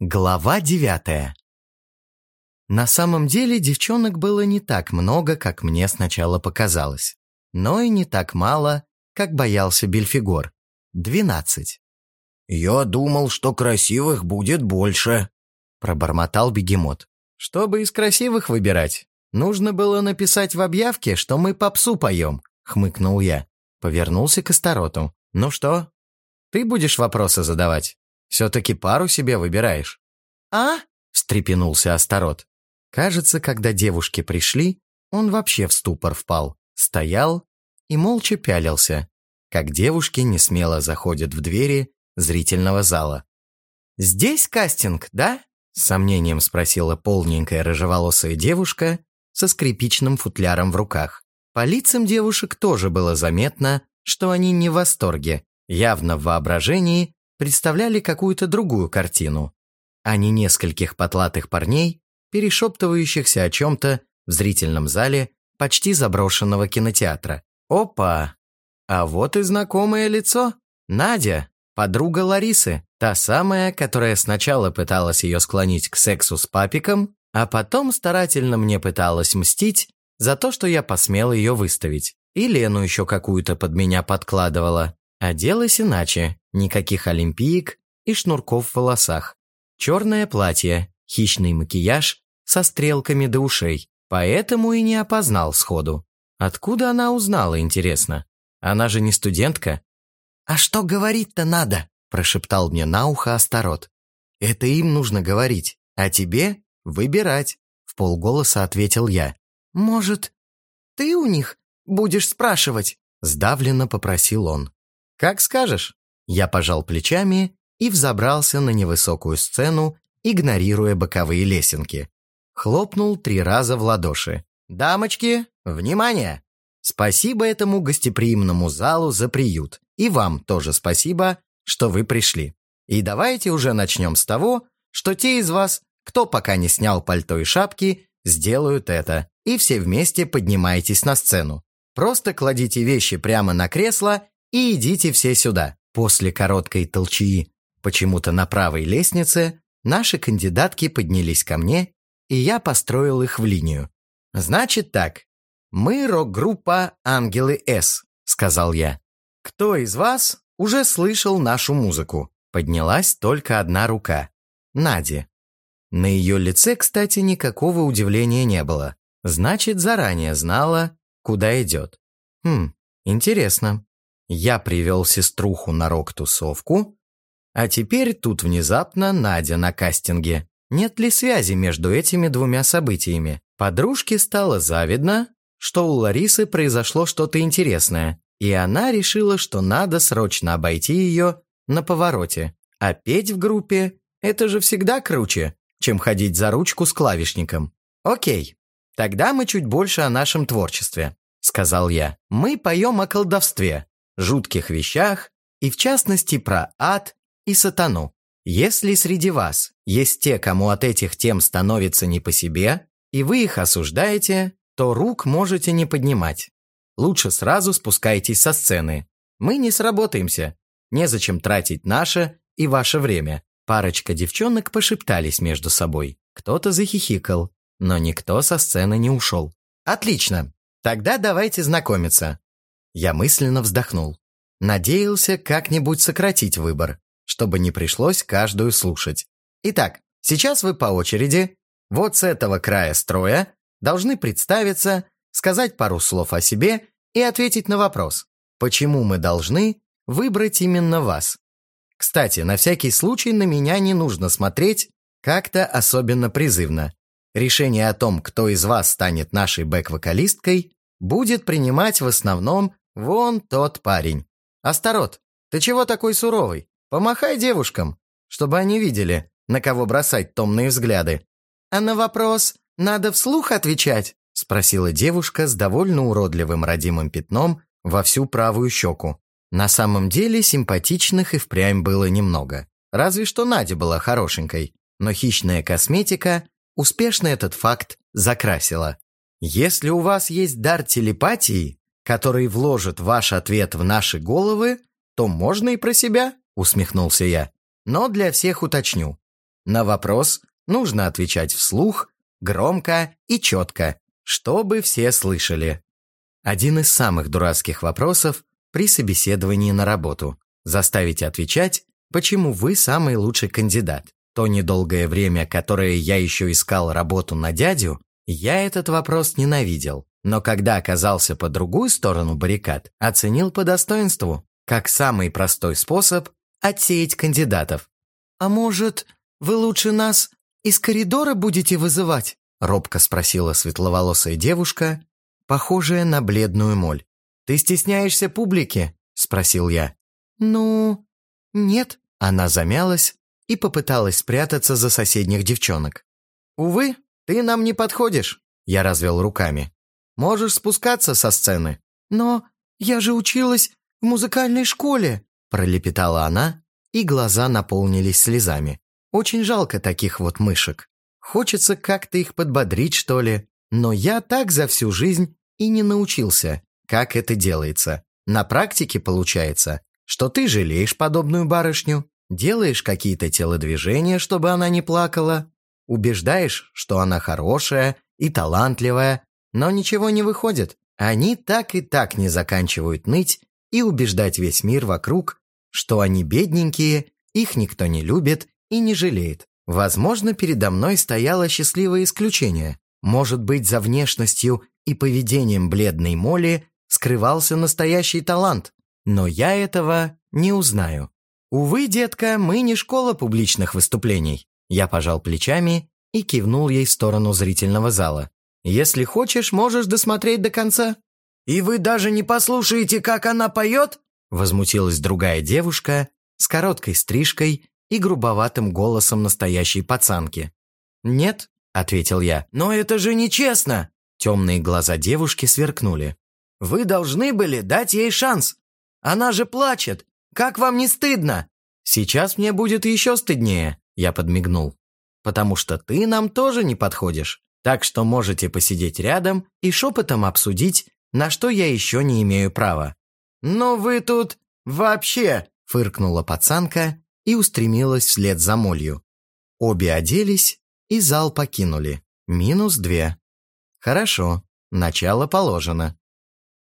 Глава девятая На самом деле девчонок было не так много, как мне сначала показалось. Но и не так мало, как боялся Бельфигор. Двенадцать. «Я думал, что красивых будет больше», — пробормотал бегемот. «Чтобы из красивых выбирать, нужно было написать в объявке, что мы попсу поем», — хмыкнул я. Повернулся к Астароту. «Ну что, ты будешь вопросы задавать?» Все-таки пару себе выбираешь». «А?» – встрепенулся Астарот. Кажется, когда девушки пришли, он вообще в ступор впал, стоял и молча пялился, как девушки не смело заходят в двери зрительного зала. «Здесь кастинг, да?» – с сомнением спросила полненькая рыжеволосая девушка со скрипичным футляром в руках. По лицам девушек тоже было заметно, что они не в восторге, явно в воображении представляли какую-то другую картину, а не нескольких потлатых парней, перешептывающихся о чем-то в зрительном зале почти заброшенного кинотеатра. Опа! А вот и знакомое лицо. Надя, подруга Ларисы, та самая, которая сначала пыталась ее склонить к сексу с папиком, а потом старательно мне пыталась мстить за то, что я посмел ее выставить. И Лену еще какую-то под меня подкладывала. Оделась иначе, никаких олимпиек и шнурков в волосах. Черное платье, хищный макияж со стрелками до ушей, поэтому и не опознал сходу. Откуда она узнала, интересно? Она же не студентка. «А что говорить-то надо?» – прошептал мне на ухо Астарот. «Это им нужно говорить, а тебе выбирать», – в полголоса ответил я. «Может, ты у них будешь спрашивать?» – сдавленно попросил он. «Как скажешь». Я пожал плечами и взобрался на невысокую сцену, игнорируя боковые лесенки. Хлопнул три раза в ладоши. «Дамочки, внимание! Спасибо этому гостеприимному залу за приют. И вам тоже спасибо, что вы пришли. И давайте уже начнем с того, что те из вас, кто пока не снял пальто и шапки, сделают это. И все вместе поднимайтесь на сцену. Просто кладите вещи прямо на кресло и идите все сюда. После короткой толчии почему-то на правой лестнице наши кандидатки поднялись ко мне, и я построил их в линию. «Значит так, мы рок-группа «Ангелы С», — сказал я. «Кто из вас уже слышал нашу музыку?» Поднялась только одна рука. Надя. На ее лице, кстати, никакого удивления не было. Значит, заранее знала, куда идет. Хм, интересно. Я привел сеструху на рок-тусовку, а теперь тут внезапно Надя на кастинге. Нет ли связи между этими двумя событиями? Подружке стало завидно, что у Ларисы произошло что-то интересное, и она решила, что надо срочно обойти ее на повороте. А петь в группе – это же всегда круче, чем ходить за ручку с клавишником. Окей, тогда мы чуть больше о нашем творчестве, сказал я. Мы поем о колдовстве, жутких вещах и, в частности, про ад и сатану. Если среди вас есть те, кому от этих тем становится не по себе, и вы их осуждаете, то рук можете не поднимать. Лучше сразу спускайтесь со сцены. Мы не сработаемся. Незачем тратить наше и ваше время. Парочка девчонок пошептались между собой. Кто-то захихикал, но никто со сцены не ушел. Отлично. Тогда давайте знакомиться. Я мысленно вздохнул. Надеялся как-нибудь сократить выбор, чтобы не пришлось каждую слушать. Итак, сейчас вы по очереди, вот с этого края строя, должны представиться, сказать пару слов о себе и ответить на вопрос, почему мы должны выбрать именно вас. Кстати, на всякий случай на меня не нужно смотреть как-то особенно призывно. Решение о том, кто из вас станет нашей бэк-вокалисткой, будет принимать в основном Вон тот парень. Астарот, ты чего такой суровый? Помахай девушкам, чтобы они видели, на кого бросать томные взгляды. А на вопрос надо вслух отвечать? Спросила девушка с довольно уродливым родимым пятном во всю правую щеку. На самом деле симпатичных и впрямь было немного. Разве что Надя была хорошенькой, но хищная косметика успешно этот факт закрасила. Если у вас есть дар телепатии, который вложит ваш ответ в наши головы, то можно и про себя, усмехнулся я. Но для всех уточню. На вопрос нужно отвечать вслух, громко и четко, чтобы все слышали. Один из самых дурацких вопросов при собеседовании на работу. Заставить отвечать, почему вы самый лучший кандидат. То недолгое время, которое я еще искал работу на дядю, я этот вопрос ненавидел. Но когда оказался по другую сторону баррикад, оценил по достоинству, как самый простой способ отсеять кандидатов. «А может, вы лучше нас из коридора будете вызывать?» робко спросила светловолосая девушка, похожая на бледную моль. «Ты стесняешься публики?» – спросил я. «Ну, нет». Она замялась и попыталась спрятаться за соседних девчонок. «Увы, ты нам не подходишь», – я развел руками. «Можешь спускаться со сцены». «Но я же училась в музыкальной школе», – пролепетала она, и глаза наполнились слезами. «Очень жалко таких вот мышек. Хочется как-то их подбодрить, что ли. Но я так за всю жизнь и не научился, как это делается. На практике получается, что ты жалеешь подобную барышню, делаешь какие-то телодвижения, чтобы она не плакала, убеждаешь, что она хорошая и талантливая, но ничего не выходит. Они так и так не заканчивают ныть и убеждать весь мир вокруг, что они бедненькие, их никто не любит и не жалеет. Возможно, передо мной стояло счастливое исключение. Может быть, за внешностью и поведением бледной Молли скрывался настоящий талант, но я этого не узнаю. Увы, детка, мы не школа публичных выступлений. Я пожал плечами и кивнул ей в сторону зрительного зала. Если хочешь, можешь досмотреть до конца. И вы даже не послушаете, как она поет? Возмутилась другая девушка с короткой стрижкой и грубоватым голосом настоящей пацанки. «Нет», — ответил я. «Но это же нечестно!» Темные глаза девушки сверкнули. «Вы должны были дать ей шанс. Она же плачет. Как вам не стыдно?» «Сейчас мне будет еще стыднее», — я подмигнул. «Потому что ты нам тоже не подходишь. Так что можете посидеть рядом и шепотом обсудить, на что я еще не имею права». «Но вы тут вообще...» — фыркнула пацанка и устремилась вслед за молью. Обе оделись и зал покинули. Минус две. Хорошо, начало положено.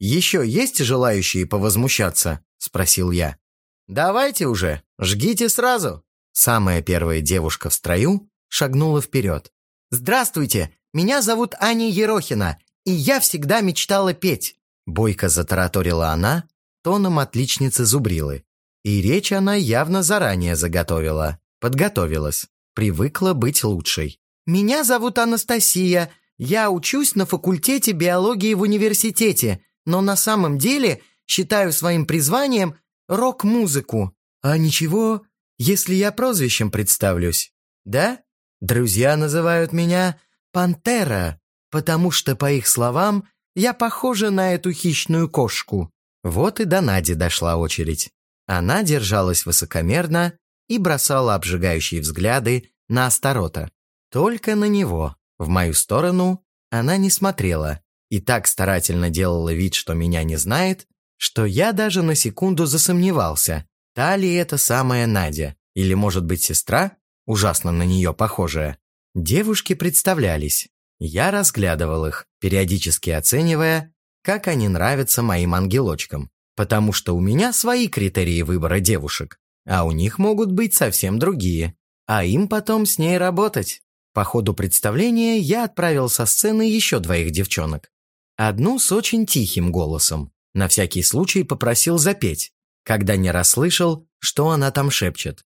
«Еще есть желающие повозмущаться?» – спросил я. «Давайте уже, жгите сразу!» Самая первая девушка в строю шагнула вперед. «Здравствуйте, меня зовут Аня Ерохина, и я всегда мечтала петь!» Бойко затараторила она, тоном отличницы Зубрилы. И речь она явно заранее заготовила, подготовилась, привыкла быть лучшей. «Меня зовут Анастасия. Я учусь на факультете биологии в университете, но на самом деле считаю своим призванием рок-музыку. А ничего, если я прозвищем представлюсь. Да? Друзья называют меня «Пантера», потому что, по их словам, я похожа на эту хищную кошку. Вот и до Нади дошла очередь. Она держалась высокомерно и бросала обжигающие взгляды на Астарота. Только на него, в мою сторону, она не смотрела и так старательно делала вид, что меня не знает, что я даже на секунду засомневался, та ли это самая Надя, или, может быть, сестра, ужасно на нее похожая. Девушки представлялись. Я разглядывал их, периодически оценивая, как они нравятся моим ангелочкам потому что у меня свои критерии выбора девушек, а у них могут быть совсем другие, а им потом с ней работать. По ходу представления я отправил со сцены еще двоих девчонок. Одну с очень тихим голосом, на всякий случай попросил запеть, когда не расслышал, что она там шепчет.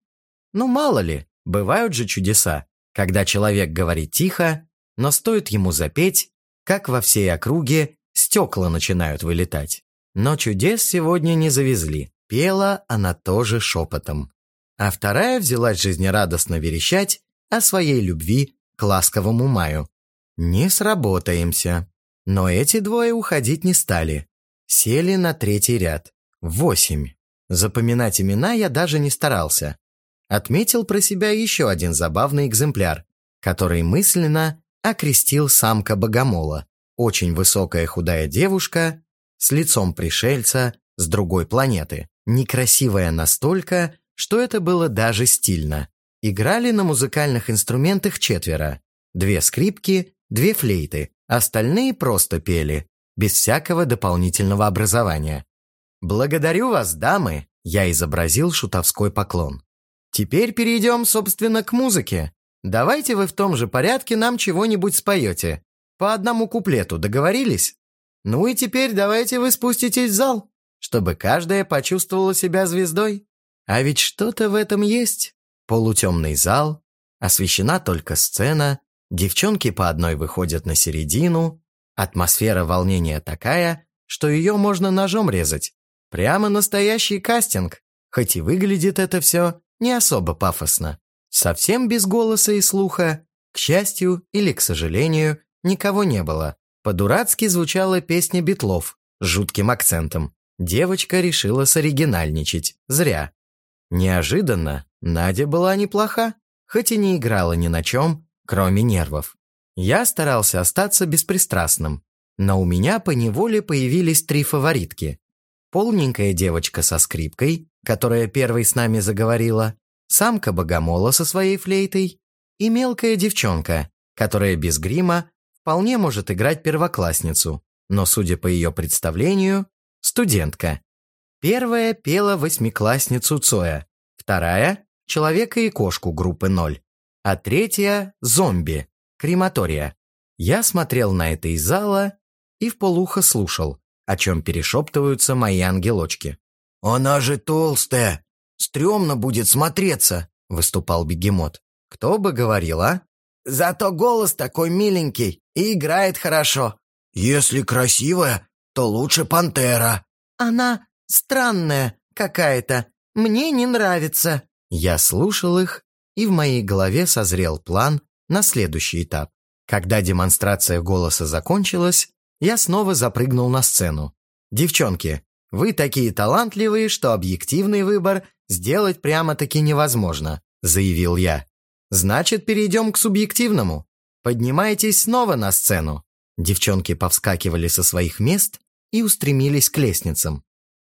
Ну мало ли, бывают же чудеса, когда человек говорит тихо, но стоит ему запеть, как во всей округе стекла начинают вылетать. Но чудес сегодня не завезли. Пела она тоже шепотом. А вторая взялась жизнерадостно верещать о своей любви к ласковому маю. Не сработаемся. Но эти двое уходить не стали. Сели на третий ряд. Восемь. Запоминать имена я даже не старался. Отметил про себя еще один забавный экземпляр, который мысленно окрестил самка богомола. Очень высокая худая девушка с лицом пришельца с другой планеты. Некрасивая настолько, что это было даже стильно. Играли на музыкальных инструментах четверо. Две скрипки, две флейты. Остальные просто пели, без всякого дополнительного образования. «Благодарю вас, дамы!» – я изобразил шутовской поклон. «Теперь перейдем, собственно, к музыке. Давайте вы в том же порядке нам чего-нибудь споете. По одному куплету договорились? Ну и теперь давайте вы спуститесь в зал, чтобы каждая почувствовала себя звездой. А ведь что-то в этом есть. Полутемный зал, освещена только сцена, девчонки по одной выходят на середину, атмосфера волнения такая, что ее можно ножом резать. Прямо настоящий кастинг, хоть и выглядит это все не особо пафосно. Совсем без голоса и слуха, к счастью или к сожалению, никого не было. По-дурацки звучала песня Битлов с жутким акцентом. Девочка решила соригинальничать. Зря. Неожиданно Надя была неплоха, хоть и не играла ни на чем, кроме нервов. Я старался остаться беспристрастным, но у меня поневоле появились три фаворитки. Полненькая девочка со скрипкой, которая первой с нами заговорила, самка богомола со своей флейтой и мелкая девчонка, которая без грима вполне может играть первоклассницу, но, судя по ее представлению, студентка. Первая пела восьмиклассницу Цоя, вторая – человека и кошку группы ноль, а третья – зомби, крематория. Я смотрел на это из зала и в полухо слушал, о чем перешептываются мои ангелочки. «Она же толстая! Стремно будет смотреться!» – выступал бегемот. «Кто бы говорил, а?» «Зато голос такой миленький и играет хорошо. Если красивая, то лучше пантера». «Она странная какая-то. Мне не нравится». Я слушал их, и в моей голове созрел план на следующий этап. Когда демонстрация голоса закончилась, я снова запрыгнул на сцену. «Девчонки, вы такие талантливые, что объективный выбор сделать прямо-таки невозможно», заявил я. «Значит, перейдем к субъективному. Поднимайтесь снова на сцену». Девчонки повскакивали со своих мест и устремились к лестницам.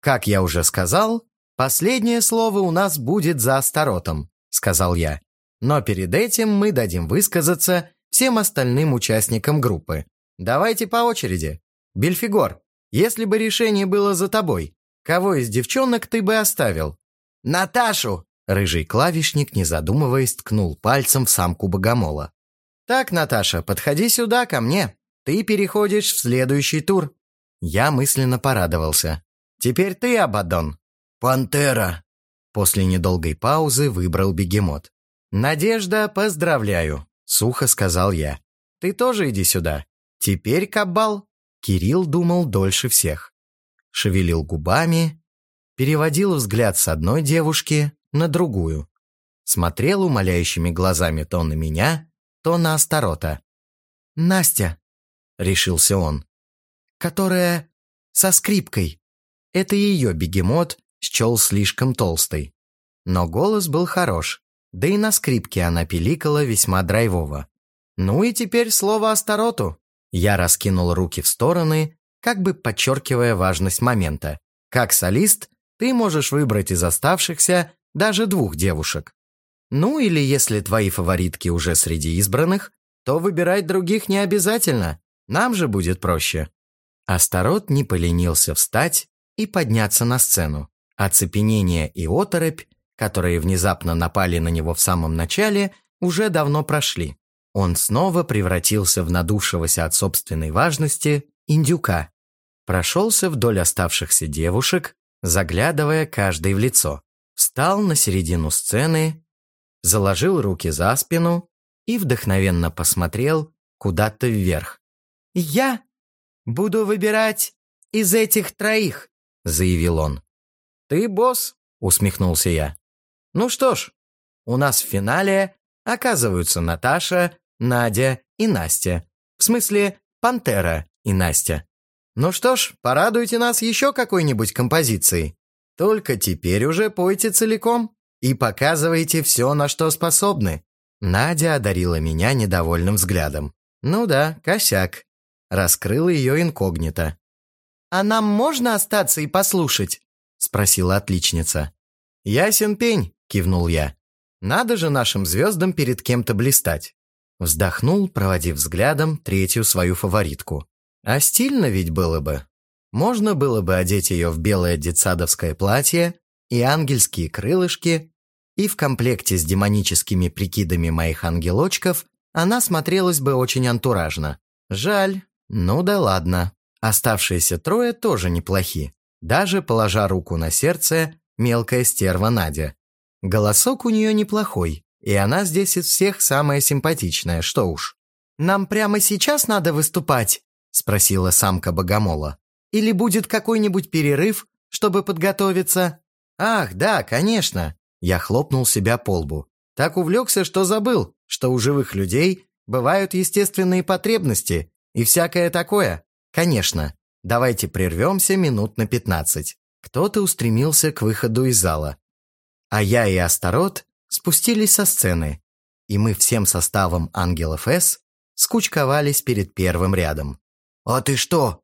Как я уже сказал, последнее слово у нас будет за Астаротом, сказал я. Но перед этим мы дадим высказаться всем остальным участникам группы. Давайте по очереди. Бельфигор, если бы решение было за тобой, кого из девчонок ты бы оставил? Наташу! Рыжий клавишник, не задумываясь, ткнул пальцем в самку богомола. «Так, Наташа, подходи сюда, ко мне. Ты переходишь в следующий тур». Я мысленно порадовался. «Теперь ты, Абадон». «Пантера». После недолгой паузы выбрал бегемот. «Надежда, поздравляю», — сухо сказал я. «Ты тоже иди сюда. Теперь, Кабал». Кирилл думал дольше всех. Шевелил губами, переводил взгляд с одной девушки на другую. Смотрел умоляющими глазами то на меня, то на Астарота. «Настя», — решился он, — «которая со скрипкой». Это ее бегемот счел слишком толстой. Но голос был хорош, да и на скрипке она пиликала весьма драйвово. «Ну и теперь слово Астароту». Я раскинул руки в стороны, как бы подчеркивая важность момента. Как солист, ты можешь выбрать из оставшихся даже двух девушек. Ну или если твои фаворитки уже среди избранных, то выбирать других не обязательно, нам же будет проще». Астарот не поленился встать и подняться на сцену. Оцепенение и оторопь, которые внезапно напали на него в самом начале, уже давно прошли. Он снова превратился в надувшегося от собственной важности индюка. Прошелся вдоль оставшихся девушек, заглядывая каждой в лицо. Встал на середину сцены заложил руки за спину и вдохновенно посмотрел куда-то вверх. «Я буду выбирать из этих троих», — заявил он. «Ты босс», — усмехнулся я. «Ну что ж, у нас в финале оказываются Наташа, Надя и Настя. В смысле, Пантера и Настя. Ну что ж, порадуйте нас еще какой-нибудь композицией. Только теперь уже пойте целиком» и показываете все, на что способны». Надя одарила меня недовольным взглядом. «Ну да, косяк». Раскрыл ее инкогнито. «А нам можно остаться и послушать?» Спросила отличница. «Ясен пень», кивнул я. Надо же нашим звездам перед кем-то блистать. Вздохнул, проводив взглядом третью свою фаворитку. А стильно ведь было бы. Можно было бы одеть ее в белое детсадовское платье и ангельские крылышки, и в комплекте с демоническими прикидами моих ангелочков она смотрелась бы очень антуражно. Жаль, ну да ладно. Оставшиеся трое тоже неплохи. Даже, положа руку на сердце, мелкая стерва Надя. Голосок у нее неплохой, и она здесь из всех самая симпатичная, что уж. «Нам прямо сейчас надо выступать?» – спросила самка богомола. «Или будет какой-нибудь перерыв, чтобы подготовиться?» «Ах, да, конечно!» Я хлопнул себя по лбу. Так увлекся, что забыл, что у живых людей бывают естественные потребности и всякое такое. Конечно, давайте прервемся минут на пятнадцать. Кто-то устремился к выходу из зала. А я и Астарот спустились со сцены, и мы всем составом ангелов С скучковались перед первым рядом. «А ты что,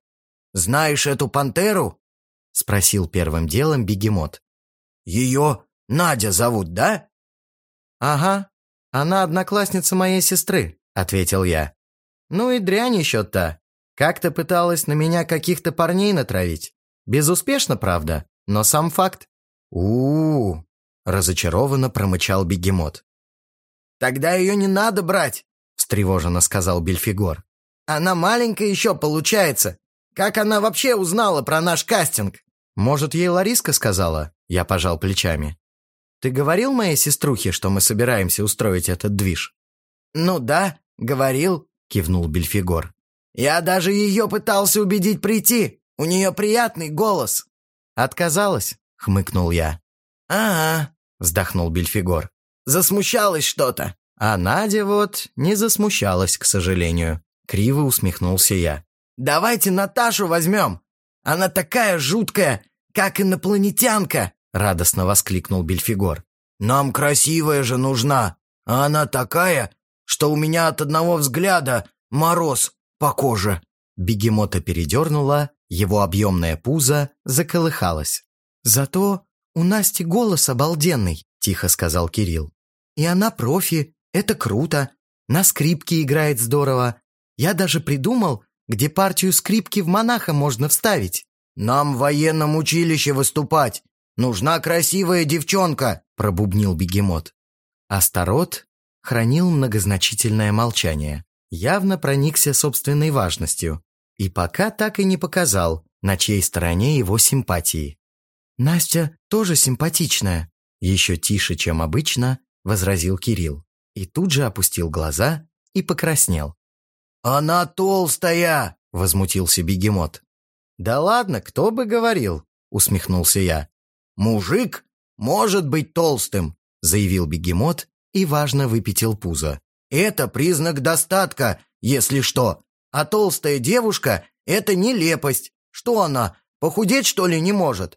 знаешь эту пантеру?» — спросил первым делом бегемот. «Ее Надя зовут, да?» «Ага, она одноклассница моей сестры», — ответил я. «Ну и дрянь еще-то. Как-то пыталась на меня каких-то парней натравить. Безуспешно, правда, но сам факт». «У-у-у», — разочарованно промычал бегемот. «Тогда ее не надо брать», — встревоженно сказал Бельфигор. «Она маленькая еще получается. Как она вообще узнала про наш кастинг?» «Может, ей Лариска сказала?» Я пожал плечами. «Ты говорил моей сеструхе, что мы собираемся устроить этот движ?» «Ну да, говорил», — кивнул Бельфигор. «Я даже ее пытался убедить прийти. У нее приятный голос». «Отказалась?» — хмыкнул я. «Ага», — вздохнул Бельфигор. «Засмущалась что-то». А Надя вот не засмущалась, к сожалению. Криво усмехнулся я. «Давайте Наташу возьмем. Она такая жуткая, как инопланетянка!» Радостно воскликнул Бельфигор. «Нам красивая же нужна, а она такая, что у меня от одного взгляда мороз по коже». Бегемота передернула, его объемное пузо заколыхалось. «Зато у Насти голос обалденный», — тихо сказал Кирилл. «И она профи, это круто. На скрипке играет здорово. Я даже придумал, где партию скрипки в монаха можно вставить». «Нам в военном училище выступать. Нужна красивая девчонка», — пробубнил бегемот. Астарот хранил многозначительное молчание, явно проникся собственной важностью и пока так и не показал, на чьей стороне его симпатии. «Настя тоже симпатичная», — еще тише, чем обычно, возразил Кирилл. И тут же опустил глаза и покраснел. «Она толстая!» — возмутился бегемот. «Да ладно, кто бы говорил!» — усмехнулся я. «Мужик может быть толстым», — заявил бегемот и важно выпятил пузо. «Это признак достатка, если что. А толстая девушка — это нелепость. Что она, похудеть, что ли, не может?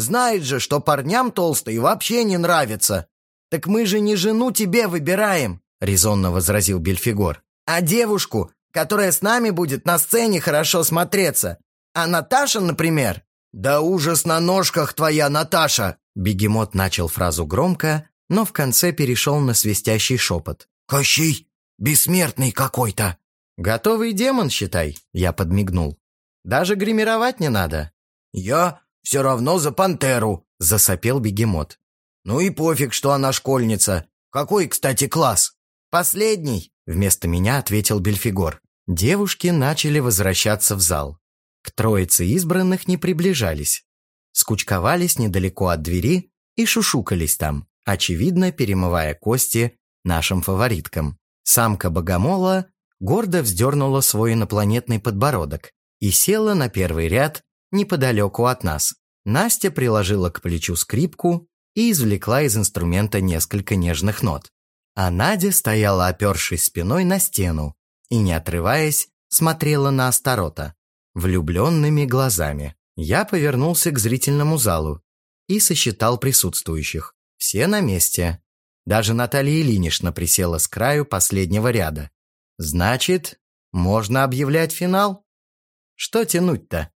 Знает же, что парням толстые вообще не нравится». «Так мы же не жену тебе выбираем», — резонно возразил Бельфигор, «а девушку, которая с нами будет на сцене хорошо смотреться. А Наташа, например...» «Да ужас на ножках твоя, Наташа!» Бегемот начал фразу громко, но в конце перешел на свистящий шепот. «Кощей! Бессмертный какой-то!» «Готовый демон, считай!» Я подмигнул. «Даже гримировать не надо!» «Я все равно за пантеру!» Засопел бегемот. «Ну и пофиг, что она школьница. Какой, кстати, класс?» «Последний!» Вместо меня ответил Бельфигор. Девушки начали возвращаться в зал. К троице избранных не приближались. Скучковались недалеко от двери и шушукались там, очевидно перемывая кости нашим фавориткам. Самка богомола гордо вздернула свой инопланетный подбородок и села на первый ряд неподалеку от нас. Настя приложила к плечу скрипку и извлекла из инструмента несколько нежных нот. А Надя стояла, опершись спиной на стену и, не отрываясь, смотрела на Астарота влюбленными глазами. Я повернулся к зрительному залу и сосчитал присутствующих. Все на месте. Даже Наталья Ильинична присела с краю последнего ряда. Значит, можно объявлять финал? Что тянуть-то?